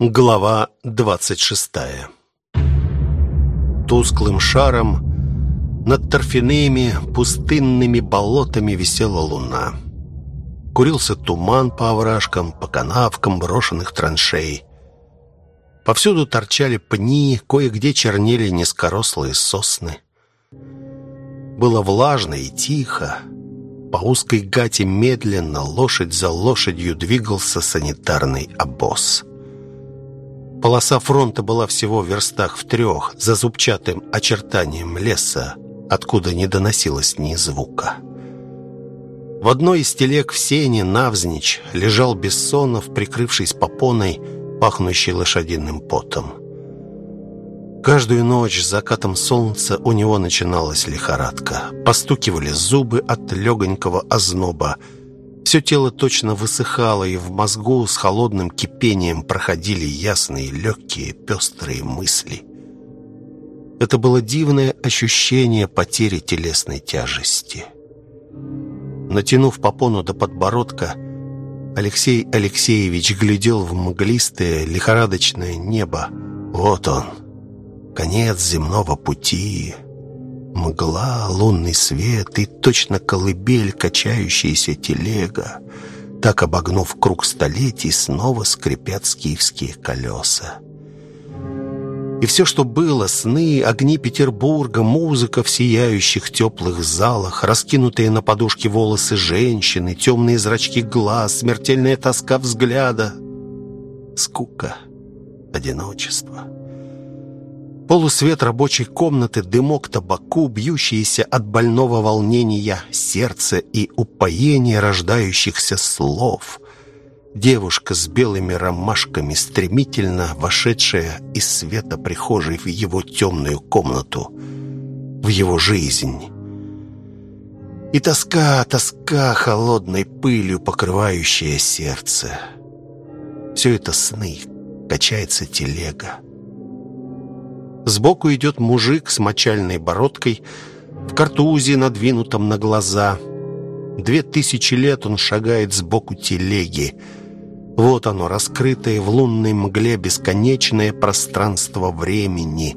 Глава 26 Тусклым шаром над торфяными пустынными болотами висела луна. Курился туман по овражкам, по канавкам брошенных траншей. Повсюду торчали пни, кое-где чернели низкорослые сосны. Было влажно и тихо. По узкой гате медленно, лошадь за лошадью двигался санитарный обоз. Полоса фронта была всего в верстах в трех, за зубчатым очертанием леса, откуда не доносилось ни звука. В одной из телег в сене навзничь лежал Бессонов, прикрывшись попоной, пахнущей лошадиным потом. Каждую ночь с закатом солнца у него начиналась лихорадка. Постукивали зубы от легонького озноба, все тело точно высыхало, и в мозгу с холодным кипением проходили ясные, легкие, пестрые мысли. Это было дивное ощущение потери телесной тяжести. Натянув попону до подбородка, Алексей Алексеевич глядел в мглистое, лихорадочное небо. Вот он, конец земного пути. Мгла, лунный свет и точно колыбель, качающаяся телега. Так, обогнув круг столетий, снова скрипят скифские колеса. И все, что было, сны, огни Петербурга, музыка в сияющих теплых залах, раскинутые на подушке волосы женщины, темные зрачки глаз, смертельная тоска взгляда, скука, одиночество — Полусвет рабочей комнаты, дымок табаку, бьющиеся от больного волнения сердце и упоение рождающихся слов. Девушка с белыми ромашками, стремительно вошедшая из света прихожей в его темную комнату, в его жизнь. И тоска, тоска холодной пылью, покрывающая сердце. Все это сны, качается телега. Сбоку идет мужик с мочальной бородкой, в картузе, надвинутом на глаза. Две тысячи лет он шагает сбоку телеги. Вот оно, раскрытое в лунной мгле бесконечное пространство времени.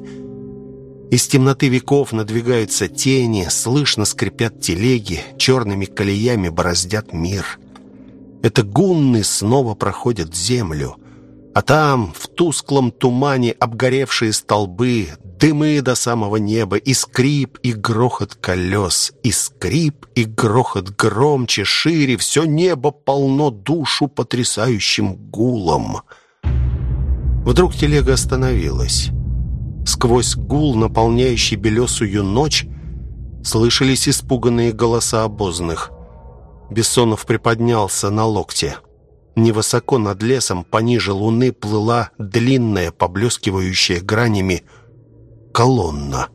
Из темноты веков надвигаются тени, слышно скрипят телеги, черными колеями бороздят мир. Это гунны снова проходят землю — а там, в тусклом тумане, обгоревшие столбы, дымы до самого неба, и скрип, и грохот колес, и скрип, и грохот громче, шире, все небо полно душу потрясающим гулом. Вдруг телега остановилась. Сквозь гул, наполняющий белесую ночь, слышались испуганные голоса обозных. Бессонов приподнялся на локте. Невысоко над лесом, пониже луны, плыла длинная, поблескивающая гранями колонна.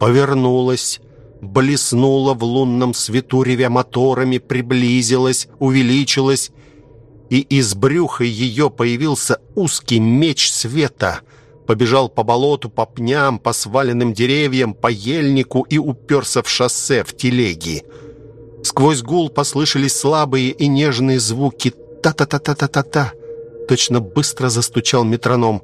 Повернулась, блеснула в лунном свету, ревя моторами, приблизилась, увеличилась, и из брюха ее появился узкий меч света — побежал по болоту, по пням, по сваленным деревьям, по ельнику и уперся в шоссе, в телеги. Сквозь гул послышались слабые и нежные звуки «та-та-та-та-та-та-та». Точно быстро застучал метроном.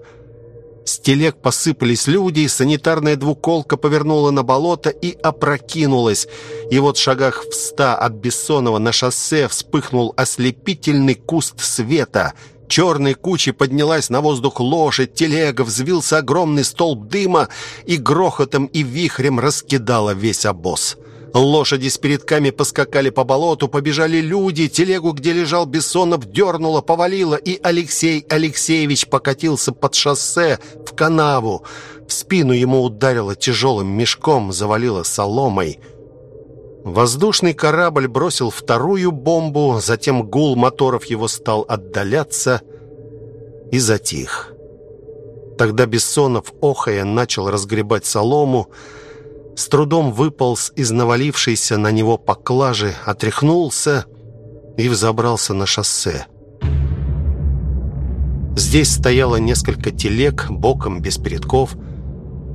С телег посыпались люди, санитарная двуколка повернула на болото и опрокинулась. И вот в шагах в ста от Бессонова на шоссе вспыхнул ослепительный куст света. Черной кучей поднялась на воздух лошадь, телега, взвился огромный столб дыма и грохотом и вихрем раскидала весь обоз. Лошади с передками поскакали по болоту, побежали люди, телегу, где лежал Бессонов, дернуло, повалило, и Алексей Алексеевич покатился под шоссе в канаву. В спину ему ударило тяжелым мешком, завалило соломой. Воздушный корабль бросил вторую бомбу, затем гул моторов его стал отдаляться и затих. Тогда Бессонов, охая, начал разгребать солому, с трудом выполз из навалившейся на него поклажи, отряхнулся и взобрался на шоссе. Здесь стояло несколько телег, боком, без передков.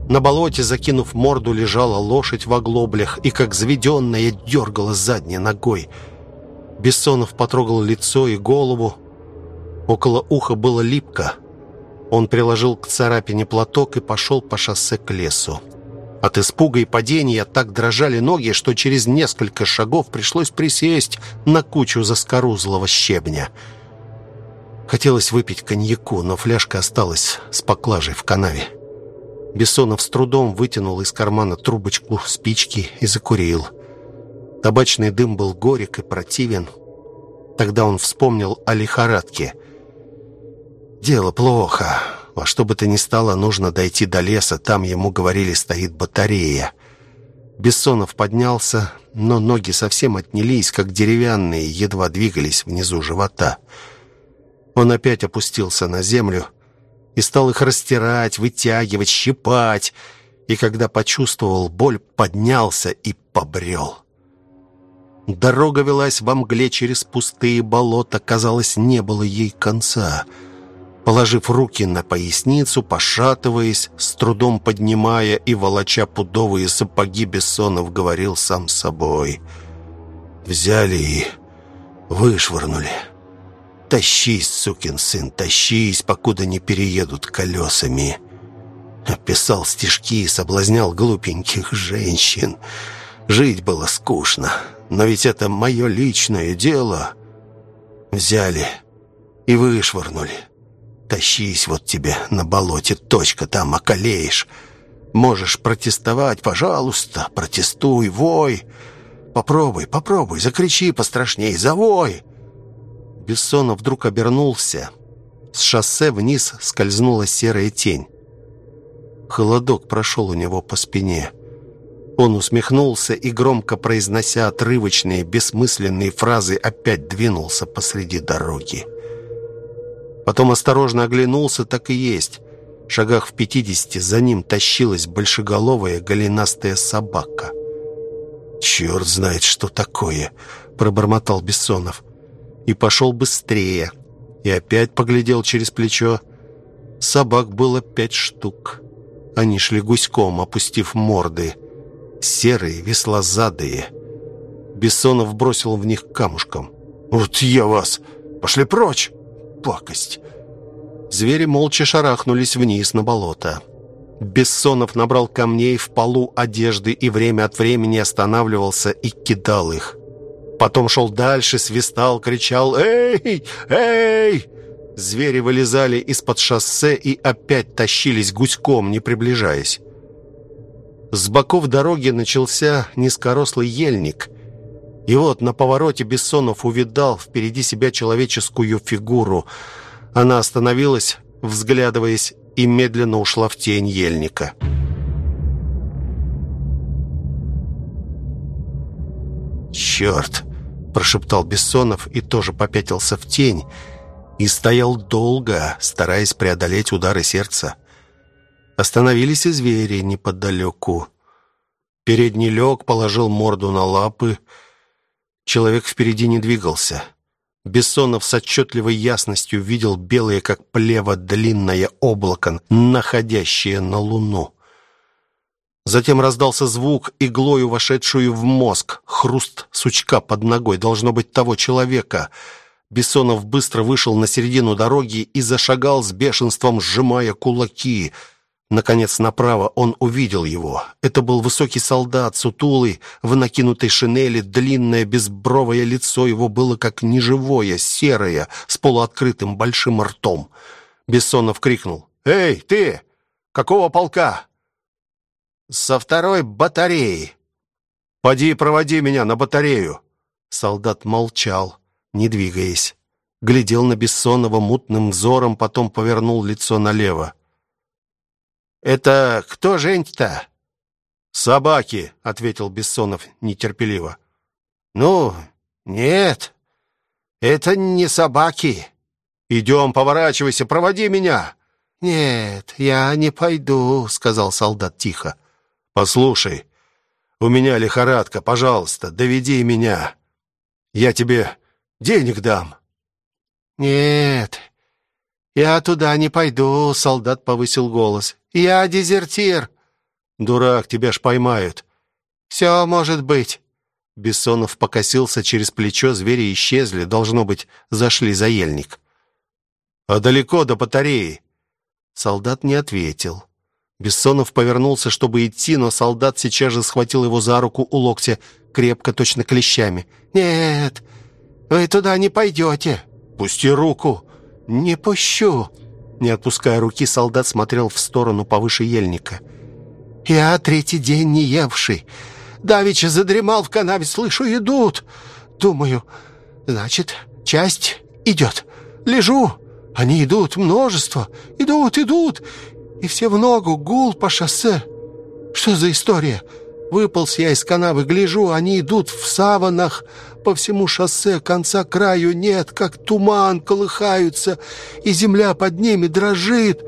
На болоте, закинув морду, лежала лошадь в оглоблях и, как заведенная, дергала задней ногой. Бессонов потрогал лицо и голову. Около уха было липко. Он приложил к царапине платок и пошел по шоссе к лесу. От испуга и падения так дрожали ноги, что через несколько шагов пришлось присесть на кучу заскорузлого щебня. Хотелось выпить коньяку, но фляжка осталась с поклажей в канаве. Бессонов с трудом вытянул из кармана трубочку спички и закурил. Табачный дым был горек и противен. Тогда он вспомнил о лихорадке. «Дело плохо. Во что бы то ни стало, нужно дойти до леса. Там, ему говорили, стоит батарея». Бессонов поднялся, но ноги совсем отнялись, как деревянные, едва двигались внизу живота. Он опять опустился на землю и стал их растирать, вытягивать, щипать. И когда почувствовал боль, поднялся и побрел. Дорога велась во мгле через пустые болота. Казалось, не было ей конца. Положив руки на поясницу, пошатываясь, с трудом поднимая и волоча пудовые сапоги, Бессонов говорил сам собой. «Взяли и вышвырнули. Тащись, сукин сын, тащись, покуда не переедут колесами». Писал стишки и соблазнял глупеньких женщин. Жить было скучно. Но ведь это мое личное дело. Взяли и вышвырнули. Тащись вот тебе на болоте, точка, там околеешь. Можешь протестовать, пожалуйста, протестуй, вой. Попробуй, попробуй, закричи пострашней, завой. Бессонов вдруг обернулся. С шоссе вниз скользнула серая тень. Холодок прошел у него по спине. Он усмехнулся и, громко произнося отрывочные, бессмысленные фразы, опять двинулся посреди дороги. Потом осторожно оглянулся, так и есть. В шагах в пятидесяти за ним тащилась большеголовая голенастая собака. «Черт знает, что такое!» — пробормотал Бессонов. И пошел быстрее. И опять поглядел через плечо. Собак было пять штук. Они шли гуськом, опустив морды — серые, веслозадые. Бессонов бросил в них камушком. «Вот я вас! Пошли прочь! Пакость!» Звери молча шарахнулись вниз на болото. Бессонов набрал камней в полу одежды и время от времени останавливался и кидал их. Потом шел дальше, свистал, кричал «Эй! Эй!» Звери вылезали из-под шоссе и опять тащились гуськом, не приближаясь. С боков дороги начался низкорослый ельник. И вот на повороте Бессонов увидал впереди себя человеческую фигуру. Она остановилась, взглядываясь, и медленно ушла в тень ельника. «Черт!» – прошептал Бессонов и тоже попятился в тень. И стоял долго, стараясь преодолеть удары сердца. Остановились и звери неподалеку. Передний лег, положил морду на лапы. Человек впереди не двигался. Бессонов с отчетливой ясностью видел белое, как плево, длинное облако, находящее на луну. Затем раздался звук, иглою вошедшую в мозг. Хруст сучка под ногой, должно быть, того человека. Бессонов быстро вышел на середину дороги и зашагал с бешенством, сжимая кулаки — Наконец, направо он увидел его. Это был высокий солдат, сутулый, в накинутой шинели, длинное безбровое лицо его было как неживое, серое, с полуоткрытым большим ртом. Бессонов крикнул. «Эй, ты! Какого полка?» «Со второй батареи». «Поди проводи меня на батарею». Солдат молчал, не двигаясь. Глядел на Бессонова мутным взором, потом повернул лицо налево. «Это кто жень-то?» «Собаки», — ответил Бессонов нетерпеливо. «Ну, нет, это не собаки». «Идем, поворачивайся, проводи меня». «Нет, я не пойду», — сказал солдат тихо. «Послушай, у меня лихорадка, пожалуйста, доведи меня. Я тебе денег дам». «Нет, я туда не пойду», — солдат повысил голос. «Я дезертир». «Дурак, тебя ж поймают». «Все может быть». Бессонов покосился через плечо, звери исчезли, должно быть, зашли за ельник. «А далеко до батареи?» Солдат не ответил. Бессонов повернулся, чтобы идти, но солдат сейчас же схватил его за руку у локтя, крепко, точно клещами. «Нет, вы туда не пойдете». «Пусти руку». «Не пущу». Не отпуская руки, солдат смотрел в сторону повыше ельника. «Я третий день не евший. Давича задремал в канаве, слышу, идут. Думаю, значит, часть идет. Лежу, они идут, множество. Идут, идут. И все в ногу, гул по шоссе. Что за история? Выполз я из канавы, гляжу, они идут в саванах. По всему шоссе конца краю нет, как туман колыхаются, и земля под ними дрожит.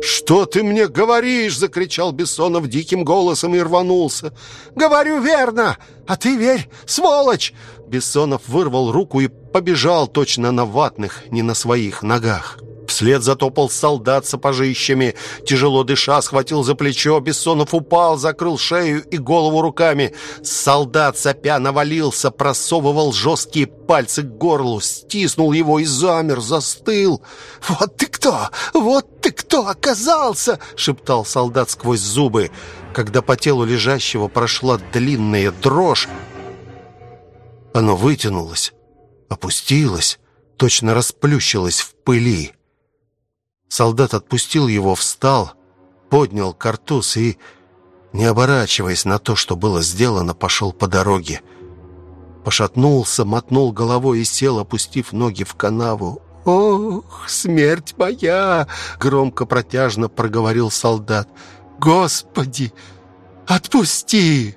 «Что ты мне говоришь?» — закричал Бессонов диким голосом и рванулся. «Говорю верно, а ты верь, сволочь!» Бессонов вырвал руку и побежал точно на ватных, не на своих ногах. Вслед затопал солдат сапожищами. Тяжело дыша, схватил за плечо. Бессонов упал, закрыл шею и голову руками. Солдат сопя навалился, просовывал жесткие пальцы к горлу, стиснул его и замер, застыл. «Вот ты кто! Вот ты кто оказался!» — шептал солдат сквозь зубы. Когда по телу лежащего прошла длинная дрожь, оно вытянулось, опустилось, точно расплющилось в пыли. Солдат отпустил его, встал, поднял картуз и, не оборачиваясь на то, что было сделано, пошел по дороге. Пошатнулся, мотнул головой и сел, опустив ноги в канаву. «Ох, смерть моя!» — громко протяжно проговорил солдат. «Господи, отпусти!»